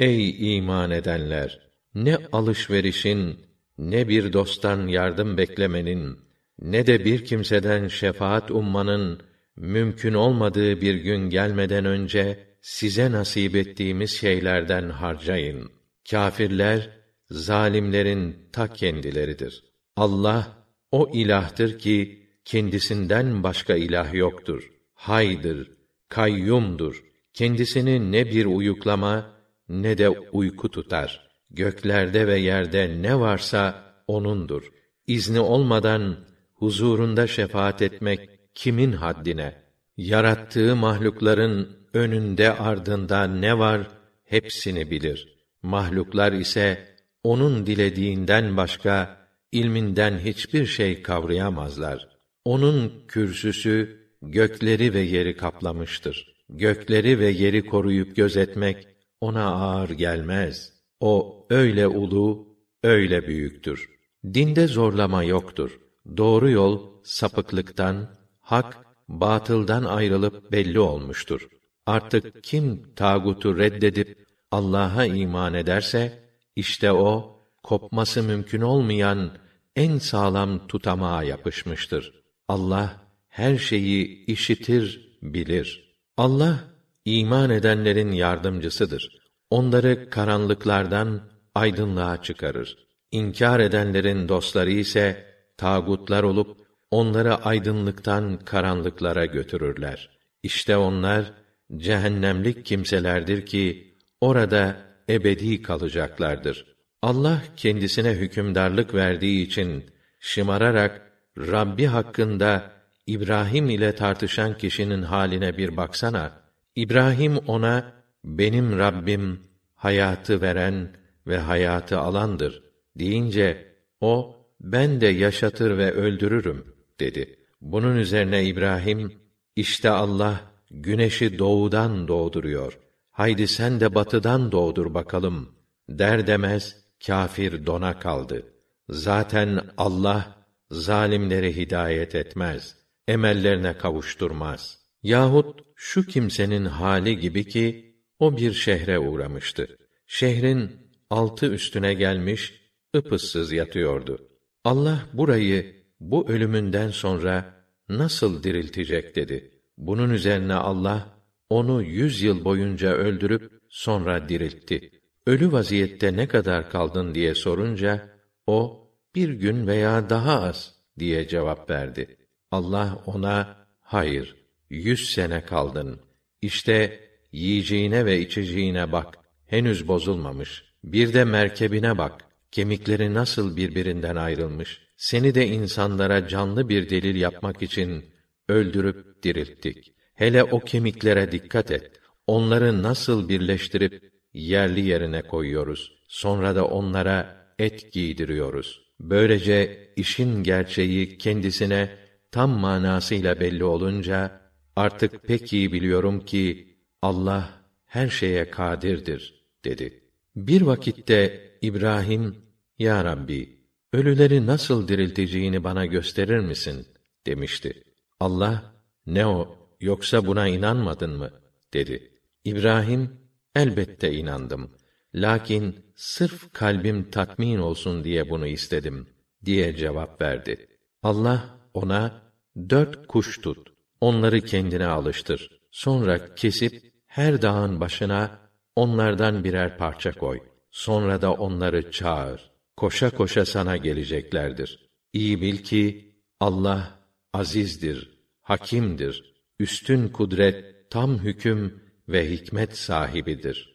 Ey iman edenler! Ne alışverişin, ne bir dosttan yardım beklemenin, ne de bir kimseden şefaat ummanın mümkün olmadığı bir gün gelmeden önce size nasip ettiğimiz şeylerden harcayın. Kâfirler zalimlerin ta kendileridir. Allah o ilahtır ki kendisinden başka ilah yoktur. Haydır, kayyumdur. Kendisini ne bir uyuklama ne de uyku tutar. Göklerde ve yerde ne varsa onundur. İzni olmadan huzurunda şefaat etmek kimin haddine? Yarattığı mahlukların önünde ardında ne var hepsini bilir. Mahluklar ise onun dilediğinden başka ilminden hiçbir şey kavrayamazlar. Onun kürsüsü gökleri ve yeri kaplamıştır. Gökleri ve yeri koruyup gözetmek ona ağır gelmez. O öyle ulu, öyle büyüktür. Dinde zorlama yoktur. Doğru yol sapıklıktan, hak batıldan ayrılıp belli olmuştur. Artık kim tağutu reddedip Allah'a iman ederse işte o kopması mümkün olmayan en sağlam tutamağa yapışmıştır. Allah her şeyi işitir, bilir. Allah iman edenlerin yardımcısıdır. Onları karanlıklardan aydınlığa çıkarır. İnkar edenlerin dostları ise tağutlar olup onları aydınlıktan karanlıklara götürürler. İşte onlar cehennemlik kimselerdir ki orada ebedi kalacaklardır. Allah kendisine hükümdarlık verdiği için şımararak Rabbi hakkında İbrahim ile tartışan kişinin haline bir baksana. İbrahim ona benim Rabbim hayatı veren ve hayatı alandır deyince o ben de yaşatır ve öldürürüm dedi. Bunun üzerine İbrahim işte Allah güneşi doğudan doğduruyor. Haydi sen de batıdan doğdur bakalım der demez kâfir dona kaldı. Zaten Allah zalimleri hidayet etmez, emellerine kavuşturmaz. Yahut şu kimsenin hali gibi ki o bir şehre uğramıştı. Şehrin altı üstüne gelmiş, ıpıssız yatıyordu. Allah burayı bu ölümünden sonra nasıl diriltecek dedi. Bunun üzerine Allah onu yüz yıl boyunca öldürüp sonra diriltti. Ölü vaziyette ne kadar kaldın diye sorunca o bir gün veya daha az diye cevap verdi. Allah ona hayır yüz sene kaldın. İşte yiyeceğine ve içeceğine bak henüz bozulmamış. Bir de merkebine bak kemikleri nasıl birbirinden ayrılmış. Seni de insanlara canlı bir delil yapmak için öldürüp dirilttik. Hele o kemiklere dikkat et. Onları nasıl birleştirip yerli yerine koyuyoruz. Sonra da onlara et giydiriyoruz. Böylece işin gerçeği kendisine tam manasıyla belli olunca artık pek iyi biliyorum ki Allah her şeye kadirdir dedi. Bir vakitte İbrahim ya Rabbi ölüleri nasıl dirilteceğini bana gösterir misin demişti. Allah ne o yoksa buna inanmadın mı dedi. İbrahim elbette inandım. Lakin sırf kalbim tatmin olsun diye bunu istedim diye cevap verdi. Allah ona dört kuş tut, onları kendine alıştır. Sonra kesip her dağın başına onlardan birer parça koy. Sonra da onları çağır. Koşa koşa sana geleceklerdir. İyi bil ki Allah azizdir, hakimdir, üstün kudret, tam hüküm ve hikmet sahibidir.